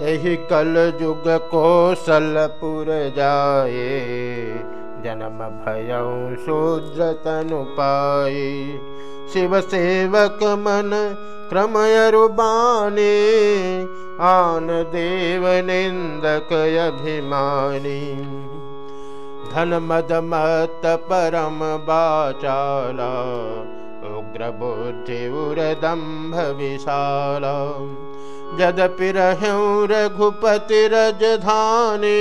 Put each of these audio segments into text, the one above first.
तही कल जुग कौशलपुर जाए जन्म भय शूद्र तनु पाए शिव सेवक मन क्रमयरुबानी आन देव निंदक अभिमानी। धन मद मत परम बाचाला। उग्र बुद्धि उदम्भ विशाल यद्यपि रहूँ रघुपति रजधानी,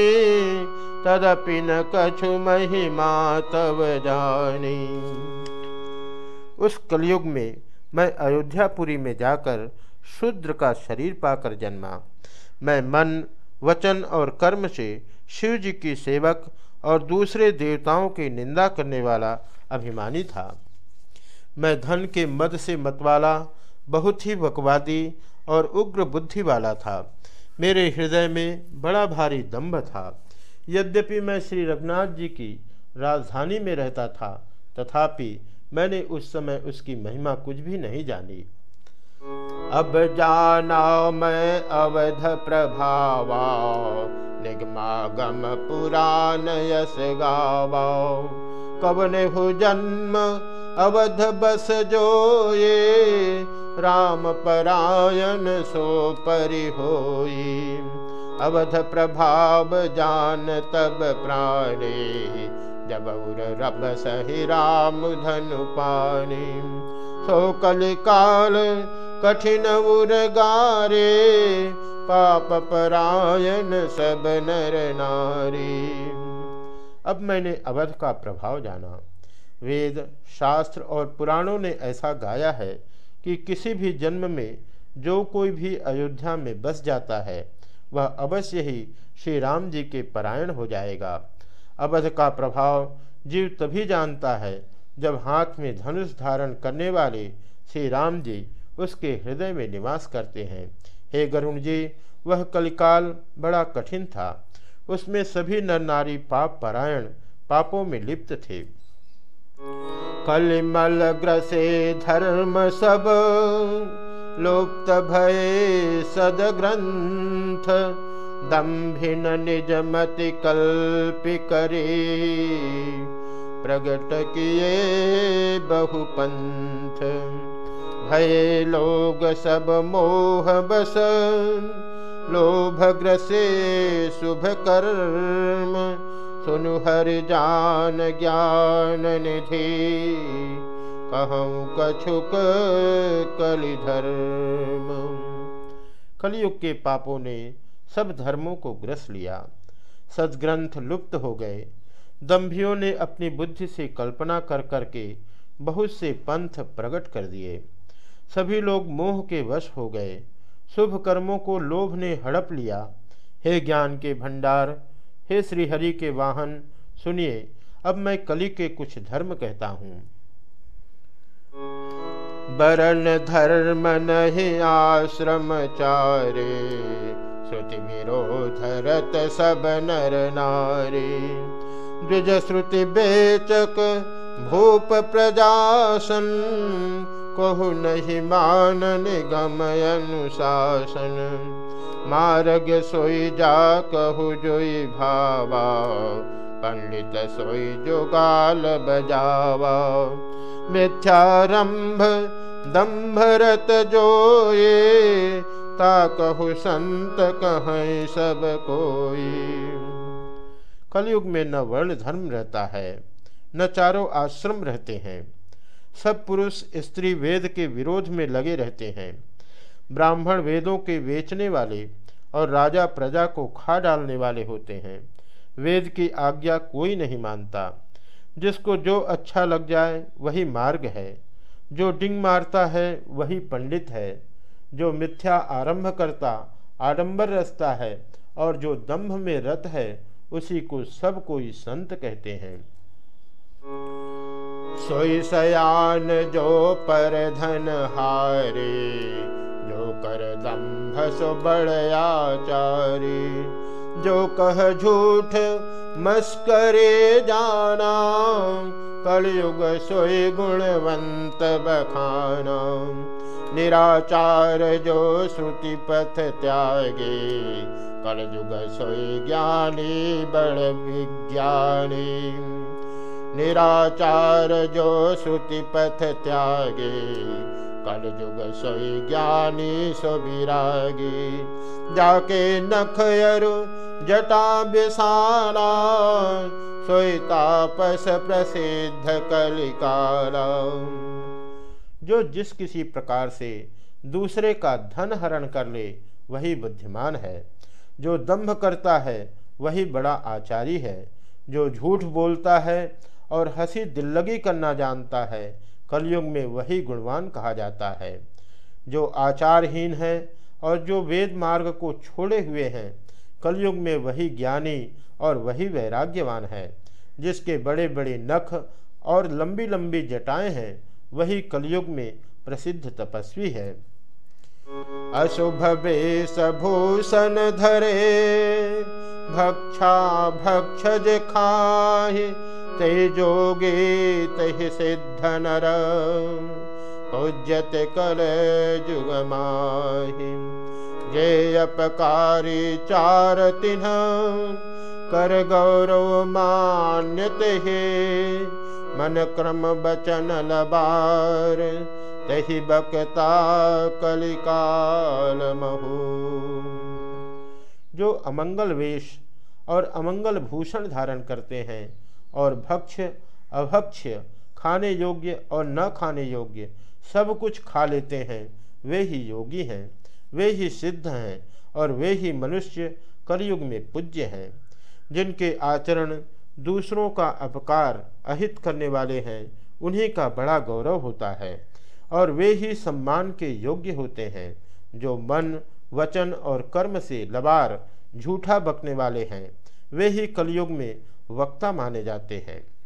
तदपि न कछु महिमा तव जानी। उस कलयुग में मैं अयोध्यापुरी में जाकर शूद्र का शरीर पाकर जन्मा। मैं मन, वचन और कर्म से शिव जी की सेवक और दूसरे देवताओं की निंदा करने वाला अभिमानी था। मैं धन के मद से मतवाला, बहुत ही बकवादी और उग्र बुद्धि वाला था। मेरे हृदय में बड़ा भारी दम्भ था। यद्यपि मैं श्री रघुनाथ जी की राजधानी में रहता था, तथापि मैंने उस समय उसकी महिमा कुछ भी नहीं जानी। अब जाना मैं अवध प्रभावा, निगमागम पुराण यश गावा। हो जन्म, अवध बस जो ये राम परायण सो परि होई। अवध प्रभाव जान तब प्राणे। जब उर रब सही राम धनु पानी सो कल काल कठिन उर गारे। पाप परायण सब नर नारी। अब मैंने अवध का प्रभाव जाना। वेद, शास्त्र और पुराणों ने ऐसा गाया है कि किसी भी जन्म में जो कोई भी अयोध्या में बस जाता है, वह अवश्य ही श्री राम जी के परायण हो जाएगा। अवध का प्रभाव जीव तभी जानता है, जब हाथ में धनुष धारण करने वाले श्री राम जी उसके हृदय में निवास करते हैं। हे गरुण जी, वह कलिकाल बड़ा कठिन था। उसमें सभी नर नारी पाप परायण पापों में लिप्त थे। कलिमल ग्रसे धर्म सब लुप्त भये सदग्रन्थ दम्भिन निजमतिकल्पि करि प्रगट किए बहुपन्थ। भये लोग सब लोगसब मोहबस लोभग्रसे शुभकर्ण सुनु हर जान ज्ञान निधि। कहूँ कछुक कलि धर्म कलयुग के पापों ने सब धर्मों को ग्रस लिया। सदग्रंथ लुप्त हो गए। दम्भियों ने अपनी बुद्धि से कल्पना कर करके बहुत से पंथ प्रकट कर दिए। सभी लोग मोह के वश हो गए। शुभ कर्मों को लोभ ने हड़प लिया। हे ज्ञान के भंडार हे श्रीहरि के वाहन, सुनिए, अब मैं कली के कुछ धर्म कहता हूँ। बरन धर्म नहीं आश्रम चारे, श्रुति विरोधरत सब नर नारी। द्विज श्रुति बेचक भूप प्रजासन, कहु नहीं मान निगम अनुशासन। मार्ग सोई जा कहु जोई भावा, पंडित सोई जो गाल बजावा। मिथ्यारंभ दम्भरत जो ये ता कहु संत कह सब कोई। कलयुग में न वर्ण धर्म रहता है, न चारों आश्रम रहते हैं। सब पुरुष स्त्री वेद के विरोध में लगे रहते हैं। ब्राह्मण वेदों के बेचने वाले और राजा प्रजा को खा डालने वाले होते हैं। वेद की आज्ञा कोई नहीं मानता। जिसको जो अच्छा लग जाए, वही मार्ग है। जो डिंग मारता है, वही पंडित है। जो मिथ्या आरंभ करता, आडंबर रचता है, और जो दंभ में रत है, उसी को सब कोई संत कहते हैं। सोई सयान जो पर धन हारे कर दम्भ बड़याचारी। जो कह झूठ मस्करे जाना, कलयुग सोई गुणवंत बखाना। निराचार जो श्रुति पथ त्यागे कल जुग सोई ज्ञानी बड़ विज्ञानी। निराचार जो श्रुति पथ त्यागे कल जुग सोई ज्ञानी सो विरागी जाके नखयरु जटा बिसारा सोई तापस प्रसिद्ध कलिकाला। जो जिस किसी प्रकार से दूसरे का धन हरण कर ले, वही बुद्धिमान है। जो दंभ करता है, वही बड़ा आचारी है। जो झूठ बोलता है और हँसी दिल्लगी करना जानता है कलयुग में वही गुणवान कहा जाता है। जो आचारहीन है और जो वेद मार्ग को छोड़े हुए हैं, कलयुग में वही ज्ञानी और वही वैराग्यवान है। जिसके बड़े बड़े नख और लंबी लंबी जटाएँ हैं, वही कलयुग में प्रसिद्ध तपस्वी है। अशुभ भूषण धरे, भक्षा भक्षज खाहि ते जोगे तहि सिद्ध नर। पूज्यत कल जुग माहि जे अपकारी चार तिन्ह कर गौरव मान्यते मन क्रम बचन लबार तही बकता कलिकाल महू। जो अमंगल वेश और अमंगल भूषण धारण करते हैं और भक्ष अभक्ष्य खाने योग्य और न खाने योग्य, सब कुछ खा लेते हैं। वे ही योगी हैं, वे ही सिद्ध हैं और वे ही मनुष्य कलयुग में पूज्य हैं। जिनके आचरण दूसरों का अपकार अहित करने वाले हैं, उन्हीं का बड़ा गौरव होता है और वे ही सम्मान के योग्य होते हैं, जो मन, वचन और कर्म से लबार, झूठा बकने वाले हैं। वे ही कलयुग में वक्ता माने जाते हैं।